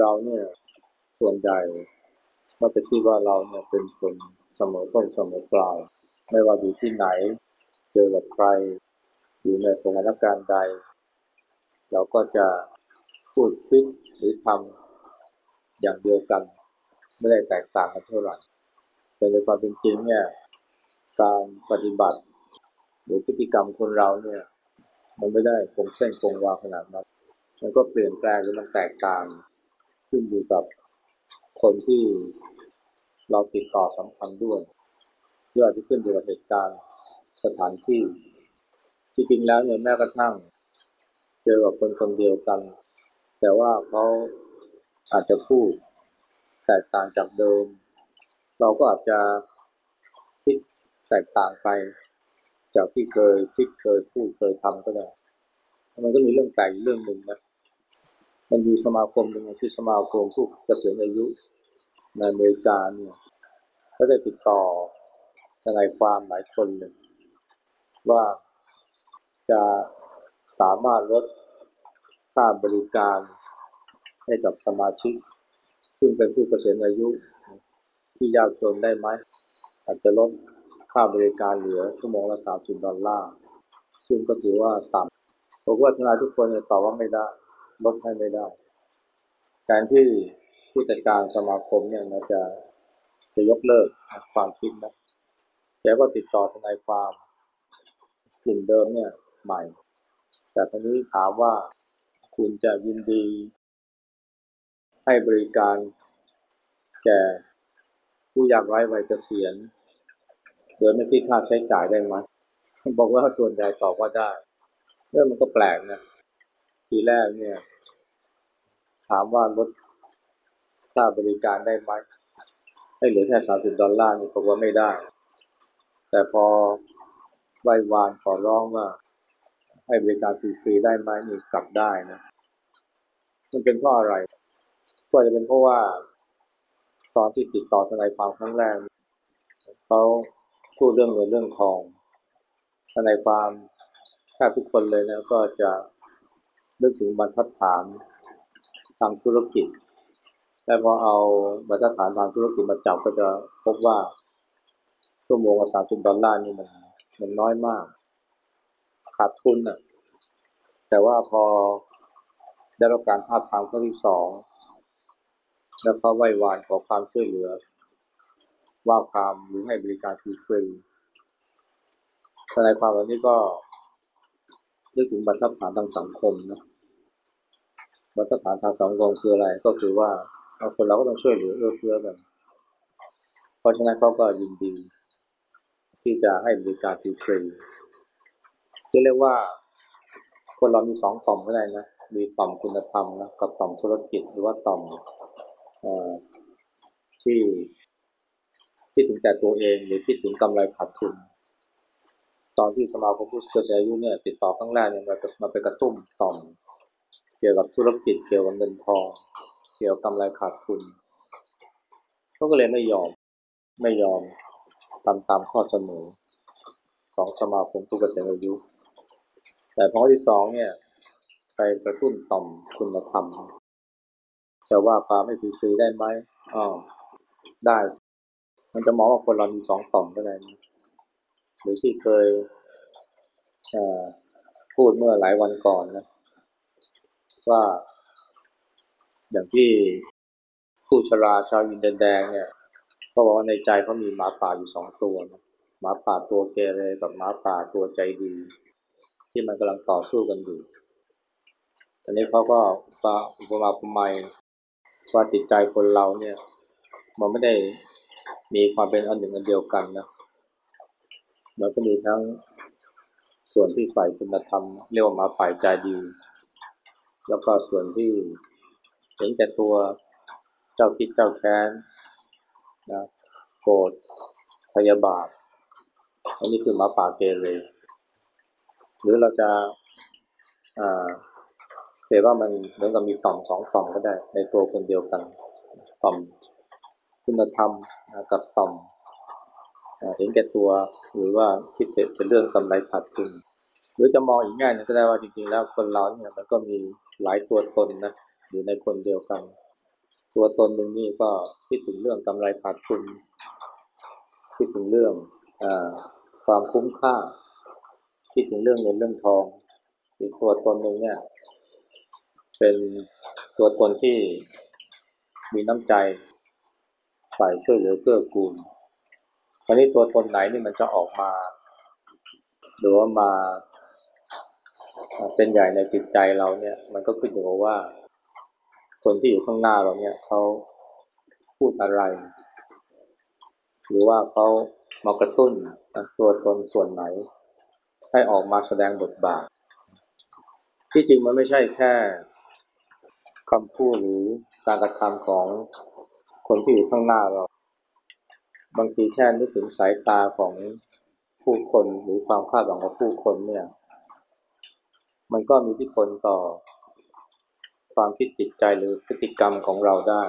เราเนี่ย ส่วนใหญ่ก็จะคิดว่าเราเนี่ยเป็นคนเสมอต้นเสมอปลายไม่ว่าอยู่ที่ไหน เจอกับใคร อยู่ในสถานการณ์ใด เราก็จะพูดคิดหรือทำอย่างเดียวกัน ไม่ได้แตกต่างกันเท่าไหร่แต่ในความเป็นจริงเนี่ยการปฏิบัติหรือพฤติกรรมคนเราเนี่ย มันไม่ได้คงเส้นคงวาขนาดนั้นมันก็เปลี่ยนแปลงหรือมันแตกต่าง ขึ้นอยู่กับคนที่เราติดต่อสัมพันธ์ด้วยเรื่องที่ขึ้นอยู่กับเหตุการณ์สถานที่ที่จริงแล้วเนี่ยแม้กระทั่งเจอกับคนคนเดียวกัน แต่ว่าเขาอาจจะพูดแตกต่างจากเดิม เราก็อาจจะคิดแตกต่างไป จากที่เคยคิดเคยพูดเคยทำก็ได้มันก็มีเรื่องแปลกอีกเรื่องหนึ่งนะ มันมีสมาคมหนึ่งชื่อสมาคมผู้เกษียณอายุในอเมริกาเนี่ยเขาได้ติดต่อทนายความหลายคนเลยว่าจะสามารถลดค่าบริการให้กับสมาชิก ซึ่งเป็นผู้เกษียณอายุที่ยากจนได้ไหมอาจจะลดค่าบริการเหลือชั่วโมงละ30ดอลลาร์ซึ่งก็ถือว่าต่ำผมว่าทนายทุกคนเนี่ยตอบว่าไม่ได้ ลดให้ไม่ได้ การที่ผู้จัดการสมาคมเนี่ยนะจะจะยกเลิกความคิดนะแกก็ติดต่อทนายความกลุ่มเดิมเนี่ยใหม่ แต่ตอนนี้ถามว่าคุณจะยินดี ให้บริการแก่ผู้ยากไร้วัยเกษียณโดยไม่คิดค่าใช้จ่ายได้ไหมบอกว่าส่วนใหญ่ตอบว่าได้เรื่องมันก็แปลกนะ ทีแรกเนี่ย ถามว่าลดค่าบริการได้ไหมให้เหลือแค่สามสิบดอลลาร์นี่บอกว่าไม่ได้ แต่พอไหว้วานขอร้องว่าให้บริการฟรีๆได้ไหมนี่กลับได้นะมันเป็นเพราะอะไรก็จะเป็นเพราะว่า ตอนที่ติดต่อทนายความครั้งแรกเขาพูดเรื่องเงินเรื่องทองทนายความแทบทุกคนเลยนะก็จะ นึกถึงบรรทัดฐานทางธุรกิจ แต่พอเอาบรรทัดฐานทางธุรกิจมาจับก็จะพบว่าชั่วโมงละสามสิบดอลลาร์นี่มันมันน้อยมาก ขาดทุนอะ แต่ว่าพอได้รับการท้าทามครั้งที่สอง แล้วเขาไหว้วานขอความช่วยเหลือ ว่าความหรือให้บริการฟรีๆทนายความเหล่านี้ก็ นึกถึงบรรทัดฐานทางสังคมนะบรรทัดฐานทางสังคมคืออะไรก็คือว่าคนเราก็ต้องช่วยเหลือเอื้อเฟื้อกันเพราะฉะนั้นเขาก็ยินดี ที่จะให้บริการฟรีๆที่เรียกว่า คนเรามีสองต่อมก็ได้นะมีต่อมคุณธรรมนะกับต่อมธุรกิจหรือว่าต่อมอที่ที่ถึงแต่ตัวเองหรือคิดถึงกำไรขาดทุน ตอนที่สมาคมผู้เกษียอายุเนี่ยติดต่อครั้งแรกเนี่ยมามาไปกระตุ้มต่อมเกี่ยวกับธุรกิจเกี่ยวกับเงินทอง เกี่ยวกับกำไรขาดทุนเขาก็เลยไม่ยอมไม่ยอมทำตามข้อเสนอของสมาคมผู้เกษียณอายุ แต่พอที่สองเนี่ยไปกระตุ้นต่อมคุณธรรมจะว่าความไม่ฟรีได้ไหมอ๋อได้ มันจะมองว่าคนเรามีสองต่อมก็ได้หรือที่เคย พูดเมื่อหลายวันก่อนนะว่า อย่างที่ผู้ชราชาวอินเดียแดงเนี่ยเขาบอกว่าในใจเขามีหมาป่าอยู่สองตัวนะหมาป่าตัวเกเรกับหมาป่าตัวใจดี ที่มันกำลังต่อสู้กันอยู่ตอนนี้เขาก็ปาอุปมาอุปไมยว่าจิตใจคนเราเนี่ย มันไม่ได้มีความเป็นอันหนึ่งอันเดียวกันนะมันก็มีทั้ง ส่วนที่ฝ่ายคุณธรรมเรียกว่ามาฝ่ายใจดี แล้วก็ส่วนที่เห็นแก่ตัวเจ้าคิดเจ้าแค้นนะโกรธพยาบาท อันนี้คือมาป่าเกเรหรือเราจะอ่าเห็นว่ามันเหมือนกับมีต่อมสองต่อมก็ได้ ในตัวคนเดียวกัน ต่อมคุณธรรมกับต่อม เห็นแก่ตัวหรือว่าคิดเป็นเรื่องกำไรขาดทุนหรือจะมองอีกแง่นึงก็ได้ว่าจริงๆแล้วคนเราเนี่ยมันก็มีหลายตัวตนนะอยู่ในคนเดียวกัน ตัวตนหนึ่งนี่ก็คิดถึงเรื่องกำไรขาดทุนคิดถึงเรื่องอความคุ้มค่า คิดถึงเรื่องเงินเรื่องทองอีกตัวตนหนึ่งเนี่ย เป็นตัวตนที่มีน้ำใจฝ่ายช่วยเหลือเกื้อกูล คราวนี้ตัวตนไหนนี่มันจะออกมา หรือว่ามาเป็นใหญ่ในจิตใจเราเนี่ย มันก็ขึ้นอยู่กับว่า คนที่อยู่ข้างหน้าเราเนี่ยเขาพูดอะไร หรือว่าเขามากระตุ้นตัวตนส่วนไหน ให้ออกมาแสดงบทบาท ที่จริงมันไม่ใช่แค่คำพูดหรือการกระทำของคนที่อยู่ข้างหน้าเรา บางทีแค่นึกถึงสายตาของผู้คนหรือความคาดหวังของผู้คนเนี่ย มันก็มีทธิพลต่อ ความคิดจิตใจหรือพฤติกรรมของเราได้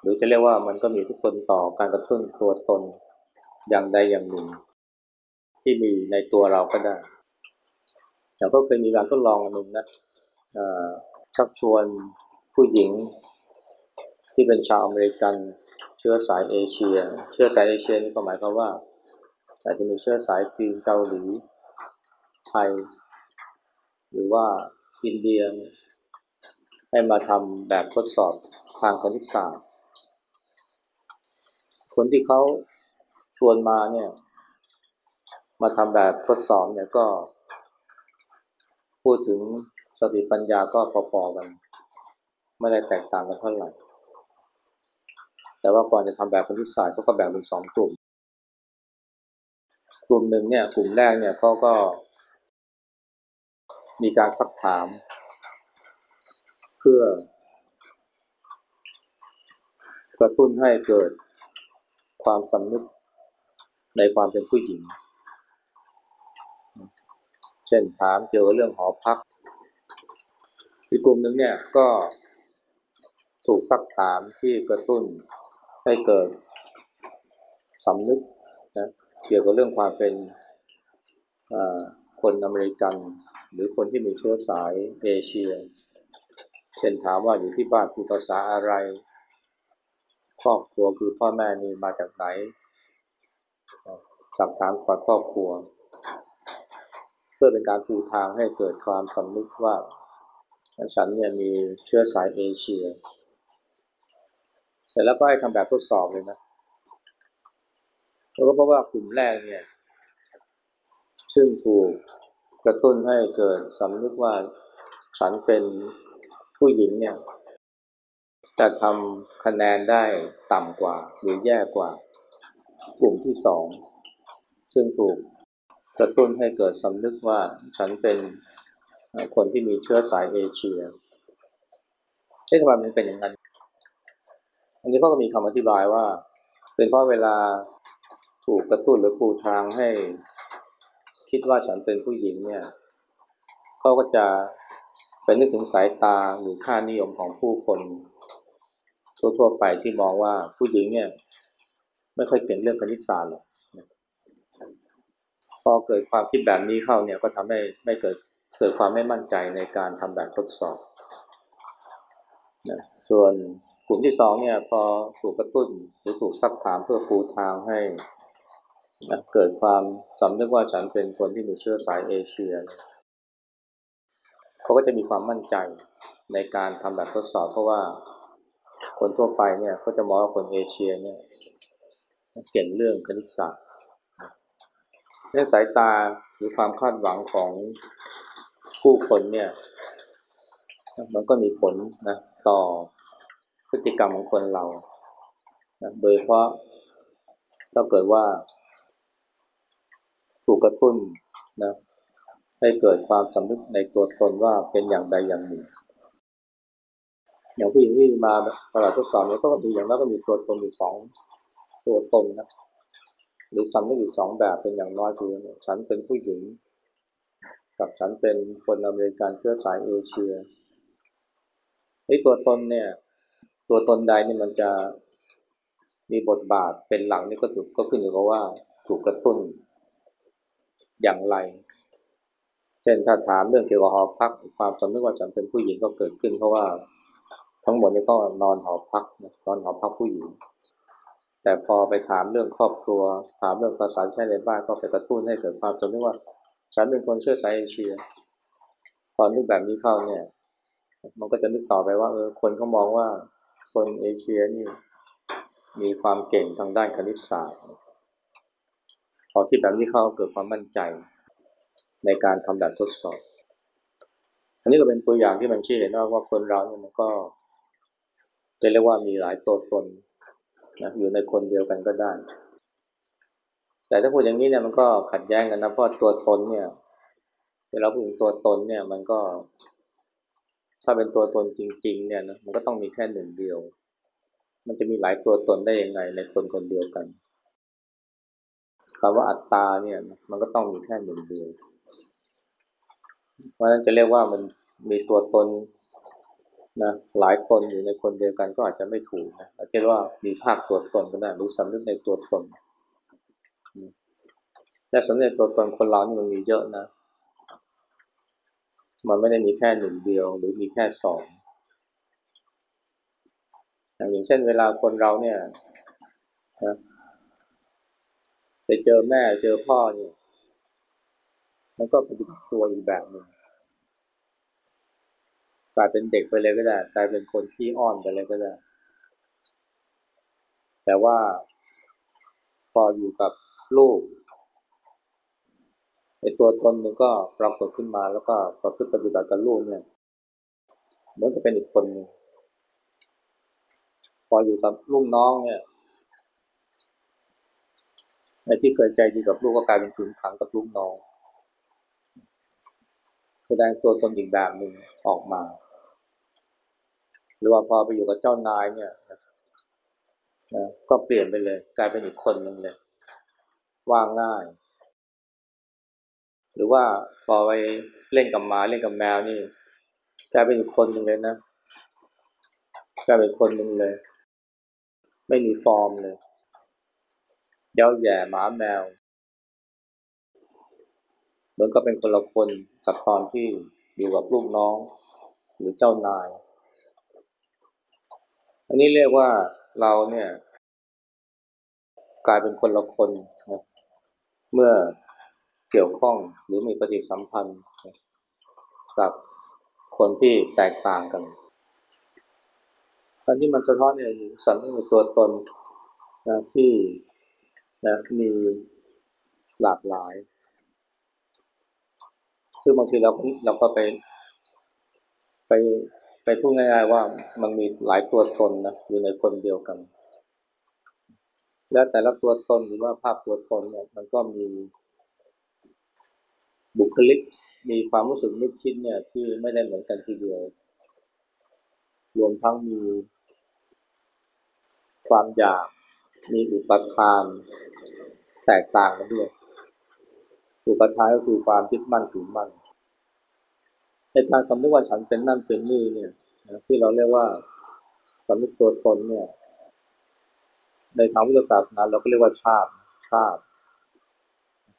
หรือจะเรียกว่ามันก็มีทธิพลต่อการกระตุ้นตัวตนอย่างใดอย่างหนึ่ง ที่มีในตัวเราก็ได้แต่ก็เคยมีการทดลองหนึ่งนะชักชวนผู้หญิงที่เป็นชาวอเมริกัน เชื้อสายเอเชีย เชื้อสายเอเชียนี่ก็หมายความว่า อาจจะมีเชื้อสายจีนเกาหลีไทย หรือว่าอินเดีย ให้มาทำแบบทดสอบทางคณิตศาสตร์ คนที่เขาชวนมาเนี่ย มาทำแบบทดสอบเนี่ยก็ พูดถึงสติปัญญาก็พอๆกัน ไม่ได้แตกต่างกันเท่าไหร่ แต่ว่าก่อนจะทำแบบคณิตศาสตร์เขาก็แบ่งเป็นสองกลุ่ม กลุ่มหนึ่งเนี่ยกลุ่มแรกเนี่ยเขาก็มีการซักถาม เพื่อกระตุ้นให้เกิดความสำนึกในความเป็นผู้หญิง เช่นถามเกี่ยวกับเรื่องหอพัก อีกกลุ่มหนึ่งเนี่ยก็ถูกซักถามที่กระตุ้น ให้เกิดสำนึกนะเกี่ยวกับเรื่องความเป็นคนอเมริกัน หรือคนที่มีเชื้อสายเอเชีย เช่นถามว่าอยู่ที่บ้านพูดภาษาอะไร ครอบครัวคือพ่อแม่นี่มาจากไหนสักถามฝ่ายครอบครัว เพื่อเป็นการปูทางให้เกิดความสำนึกว่าฉันเนี่ยมีเชื้อสายเอเชีย เสร็จแล้วก็ให้ทำแบบทดสอบเลยนะแล้วก็พบว่ากลุ่มแรกเนี่ย ซึ่งถูกกระตุ้นให้เกิดสำนึกว่าฉันเป็นผู้หญิงเนี่ยจะทำคะแนนได้ต่ำกว่า หรือแย่กว่า กลุ่มที่สองซึ่งถูกกระตุ้นให้เกิดสำนึกว่าฉันเป็นคนที่มีเชื้อสายเอเชียเอ๊ะทำไมมันเป็นอย่างนั้น อันนี้พ่อก็มีคำอธิบายว่า เป็นเพราะเวลาถูกกระตุ้นหรือปูทางให้คิดว่าฉันเป็นผู้หญิงเนี่ยเขาก็จะไปนึกถึงสายตาหรือค่านิยมของผู้คน ทั่วๆไปที่มองว่าผู้หญิงเนี่ย ไม่ค่อยเก่งเรื่องคณิตศาสตร์หรอกพอเกิดความคิดแบบนี้เข้าเนี่ยก็ทำให้ไม่เกิดเกิดความไม่มั่นใจในการทำแบบทดสอบนะส่วน ลุ่มที่สองเนี่ยพอถูกกระตุ้นหรือถูกซักถามเพื่อปูทางให้นะเกิดความสำนึกว่าฉันเป็นคนที่มีเชื้อสายเอเชีย เขาก็จะมีความมั่นใจในการทำแบบทดสอบ เพราะว่าคนทั่วไปเนี่ยเขาจะมองว่าคนเอเชียเนี่ยเก่งเรื่องคณิตศาสตร์เรื่องสายตาหรือความคาดหวังของผู้คนเนี่ยมันก็มีผลนะต่อ พฤติกรรมของคนเราโดยเพราะถ้าเกิดว่า ถูกกระตุ้นนะให้เกิดความสำนึกในตัวตนว่าเป็นอย่างใดอย่างหนึ่ง อย่างผู้หญิงที่มาตลาดทดสอบเนี่ยก็มีอย่างนั้นก็มีตัวตนมีสองตัวตนนะหรือสำนึกอีกสองแบบเป็นอย่างน้อยคือฉันเป็นผู้หญิง กับฉันเป็นคนอเมริกันเชื้อสายเอเชียไอ้ตัวตนเนี่ย ตัวตนใดนี่มันจะมีบทบาทเป็นหลักนี่ก็ถูกก็ขึ้นอยู่กับว่าถูกกระตุ้นอย่างไร เช่นถ้าถามเรื่องเกี่ยวกับหอพัก ความสำนึกว่าฉันเป็นผู้หญิงก็เกิดขึ้น เพราะว่าทั้งหมดนี่ก็นอนหอพักนอนหอพักผู้หญิง แต่พอไปถามเรื่องครอบครัว ถามเรื่องภาษาใช้ในบ้านก็ไปกระตุ้นให้เกิดความจำนึกว่าฉันเป็นคนเชื้อสายเอเชียพอนึกแบบนี้เข้าเนี่ย มันก็จะนึกต่อไปว่าเออคนเขามองว่า คนเอเชียนี่มีความเก่งทางด้านคณิตศาสตร์ พอคิดแบบนี้เข้าเกิดความมั่นใจในการทำแบบทดสอบ อันนี้ก็เป็นตัวอย่างที่มันชี้เห็นว่าว่าคนเราเนี่ยมันก็จะเรียกว่ามีหลายตัวตนนะอยู่ในคนเดียวกันก็ได้ แต่ถ้าพูดอย่างนี้เนี่ยมันก็ขัดแย้งกันนะเพราะตัวตนเนี่ยเวลาพูดถึงตัวตนเนี่ยมันก็ ถ้าเป็นตัวตนจริง ๆ เนี่ยนะมันก็ต้องมีแค่หนึ่งเดียว มันจะมีหลายตัวตนได้ยังไงในคนคนเดียวกันคำว่าอัตตาเนี่ยมันก็ต้องมีแค่หนึ่งเดียว เพราะฉะนั้นจะเรียกว่ามันมีตัวตนนะหลายตนอยู่ในคนเดียวกันก็อาจจะไม่ถูกนะอาจจะว่ามีภาคตัวตนก็ได้หรือสำนึกในตัวตนและสำนึกตัวตนคนเรานี่มันมีเยอะนะ มันไม่ได้มีแค่หนึ่งเดียว หรือมีแค่สองอย่างเช่นเวลาคนเราเนี่ยนะไปเจอแม่เจอพ่อเนี่ยมันก็เป็นตัวอีกแบบหนึ่งกลายเป็นเด็กไปเลยก็ได้กลายเป็นคนขี้อ้อนไปเลยก็ได้ แต่ว่าพออยู่กับลูก ไอตัวตนมันก็ปรากฏขึ้นมาแล้วก็ประพฤติปฏิบัติกับลูกเนี่ยเหมือนกับเป็นอีกคนหนึ่งพออยู่กับลูกน้องเนี่ยไอ้ที่เคยใจดีกับลูกก็กลายเป็นขึงขังกับลูกน้องแสดงตัวตนอีกแบบหนึ่งออกมา หรือว่าพอไปอยู่กับเจ้านายเนี่ยนะก็เปลี่ยนไปเลย กลายเป็นอีกคนหนึ่งเลยว่าง่าย หรือว่าพอไปเล่นกับหมาเล่นกับแมวนี่กลายเป็นอีกคนหนึ่งเลยนะกลายเป็นคนหนึ่งเลย ไม่มีฟอร์มเลยเย้าแย่หมาแมวเหมือนก็เป็นคนละคนกับตอนที่อยู่กับลูกน้อง หรือเจ้านาย อันนี้เรียกว่าเราเนี่ย กลายเป็นคนละคนนะเมื่อ เกี่ยวข้องหรือมีปฏิสัมพันธ์กับคนที่แตกต่างกันอันที่มันสะท้อนเนี่ยสัมผัสตัวตนนะที่นะมีหลากหลาย ซึ่งบางทีเราเราก็ไปไปไปพูดง่าย ๆ ว่ามันมีหลายตัวตนนะอยู่ในคนเดียวกัน แล้วแต่ละตัวตนหรือว่าภาพตัวตนเนี่ยมันก็มี บุคลิกมีความรู้สึกนึกคิดเนี่ยที่ไม่ได้เหมือนกันทีเดียว รวมทั้งมี ความอยากมีอุปทานแตกต่างกันด้วย อุปทานก็คือความยึดมั่นถือมั่นในการสำนึกว่าฉันเป็นนั่นเป็นนี่เนี่ยที่เราเรียกว่าสำนึกตัวตนเนี่ย ในทางวิทยาศาสนาเราก็เรียกว่าชาติชาติ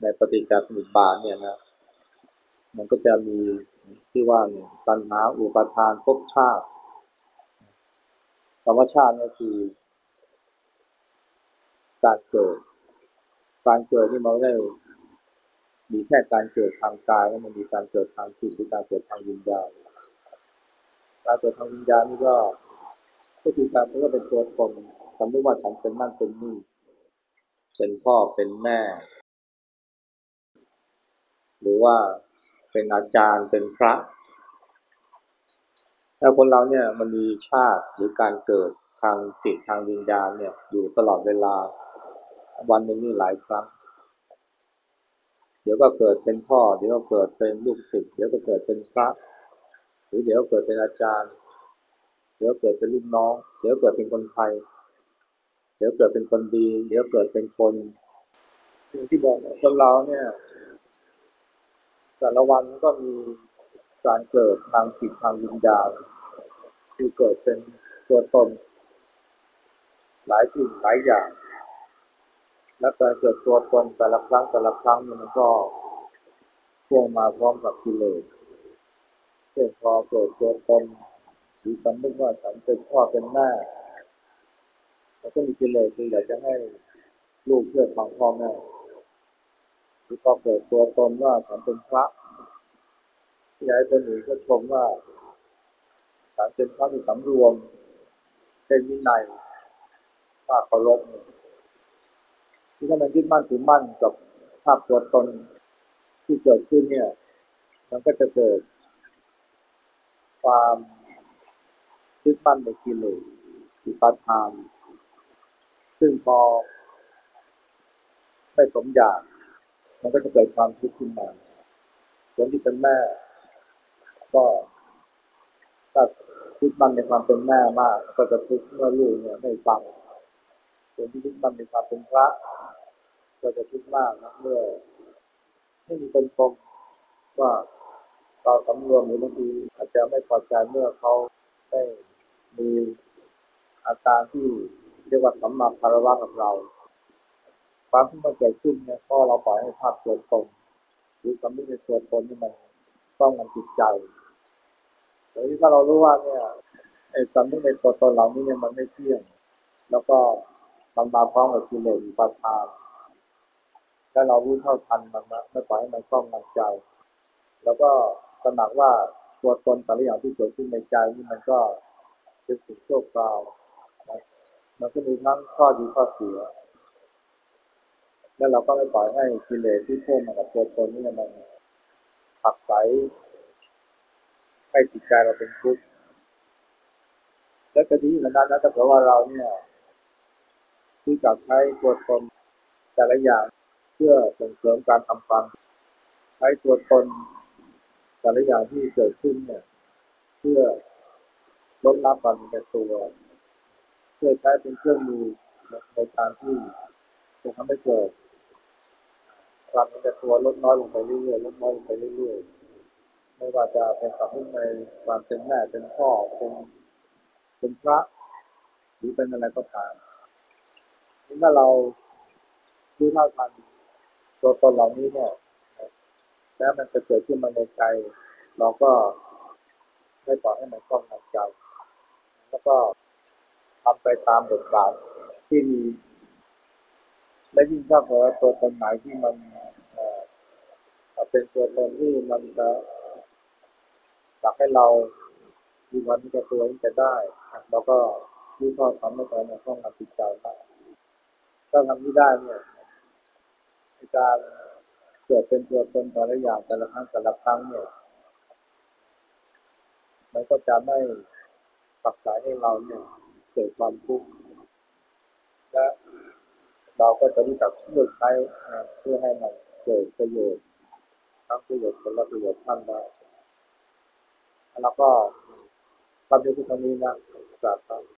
ในปฏิจจสมุปบาทเนี่ยนะ มันก็จะมีที่ว่าตัณหาอุปทานภพชาติธรรมชาตินี่คือการเกิด การเกิดนี่มันไม่ได้มีแค่การเกิดทางกายแล้วมันมีการเกิดทางจิตหรือการเกิดทางวิญญาณการเกิดทางวิญญาณนี่ก็ก็คือการที่ว่าเป็นตัวตนสมมติว่าฉันเป็นนั่นเป็นนี่เป็นพ่อเป็นแม่ หรือว่า เป็นอาจารย์เป็นพระแต่คนเราเนี่ยมันมีชาติหรือการเกิดทางจิตทางวิญญาณเนี่ยอยู่ตลอดเวลาวันหนึ่งนี่หลายครั้ง เดี๋ยวก็เกิดเป็นพ่อ เดี๋ยวก็เกิดเป็นลูกศิษย์เดี๋ยวก็เกิดเป็นพระ หรือเดี๋ยวเกิดเป็นอาจารย์ เดี๋ยวเกิดเป็นลูกน้อง เดี๋ยวเกิดเป็นคนไทย เดี๋ยวเกิดเป็นคนดี เดี๋ยวเกิดเป็นคนที่บอกคนเราเนี่ย แต่ละวันก็มีการเกิดทางจิตทางวิญญาณคือเกิดเป็นตัวตน หลายสิ่งหลายอย่าง และการเกิดตัวตนแต่ละครั้งแต่ละครั้งมันก็พ่วงมาพร้อมกับกิเลสเช่นพอเกิดตัวตนหรือสำนึกว่าฉันเป็นพ่อเป็นแม่แล้วก็มีกิเลสคืออยากจะให้ลูกเชื่อฟังพ่อแม่ หรือพอเกิดตัวตนว่าฉันเป็นพระอยากให้คนอื่นก็ชมว่าฉันเป็นพระที่สำรวม เป็นวินัยว่าเคารพที่ถ้ามันยึดมั่นถือมั่นกับภาพตัวตนที่เกิดขึ้นเนี่ย มันก็จะเกิด ความยึดมั่นในกิเลสอุปาทาน ซึ่งพอไม่สมอยาก มันก็จะเกิดความทุกข์ขึ้นมาคนที่เป็นแม่ ก็ถ้ายึดมันในความเป็นแม่มาก ก็จะทุกข์เมื่อลูกเนี่ยไม่ฟังคนที่ยึดมันในความเป็นพระ ก็จะทุกข์มากนะเมื่อไม่มีคนชมว่าเราสำรวมหรือบางทีอาจจะไม่พอใจเมื่อเขาได้มีอาการที่เรียกว่าสัมมาคารวะกับเรา ความที่มันเกิดขึ้นเนี่ยก็เราปล่อยให้ภาพตัวตนหรือสำนึกในตัวตนนี่มันต้องมันจิตใจแต่ที่ถ้าเรารู้ว่าเนี่ยไอ้สำนึกในตัวตนเรานี่เนี่ยมันไม่เที่ยง แล้วก็มันมาพร้อมกับกิเลสอุปาทานถ้าเรารู้เท่าทันมันนะไม่ปล่อยให้มันคล้องมันใจ แล้วก็ตระหนักว่าตัวตนแต่ละอย่างที่เกิดขึ้นในใจนี่มันก็เป็นสิ่งชั่วคราวนะมันก็มีทั้งข้อดีข้อเสีย แล้วเราก็ไม่ปล่อยให้กิเลสที่เพิ่มมากับตัวตนนี่มันผักใสให้จิตใจเราเป็นทุกข์และก็ดีเหมือนกันนะถ้าเกิดว่าเราเนี่ยที่กับใช้ตัวตนแต่ละอย่างเพื่อส่งเสริมการทำความใช้ตัวตนแต่ละอย่างที่เกิดขึ้นเนี่ย เพื่อลดละความเป็นตัว เพื่อใช้เป็นเครื่องมือในการที่จะทำให้เกิด ความเป็นตัวลดน้อยลงไปเรื่อยๆลดน้อยลงไปเรื่อยๆไม่ว่าจะเป็นสัมพันธ์ในความเป็นแม่เป็นพ่อเป็นเป็นพระหรือเป็นอะไรก็ตามถ้าเรารู้เท่าทันตัวตนเหล่านี้เนี่ยแล้วมันจะเกิดขึ้นมาในใจ เราก็ไม่ปล่อยให้มันคล้องในใจ แล้วก็ทำไปตามบทบาทที่มี และยิ่งถ้าเกิดตัวตนไหนที่มันเป็นตัวตนที่มันจะอยากให้เรามีวันจะตัวนี้จะได้เราก็ที่พ่อทำให้ตัวเนี่ยต้องมาติดใจได้ถ้าทำที่ได้เนี่ยการเกิดเป็นตัวตนแต่ละอย่างแต่ละครั้งแต่ละครั้งเนี่ยมันก็จะไม่ปักสายให้เราเนี่ยเกิดความทุกข์และ เราก็จะรู้จักช่วยใช้เพื่อให้มันเกิดประโยชน์ทั้งประโยชน์ผลประโยชน์ท่านได้แล้วก็ทำในที่ตรงนี้นะกราบครับ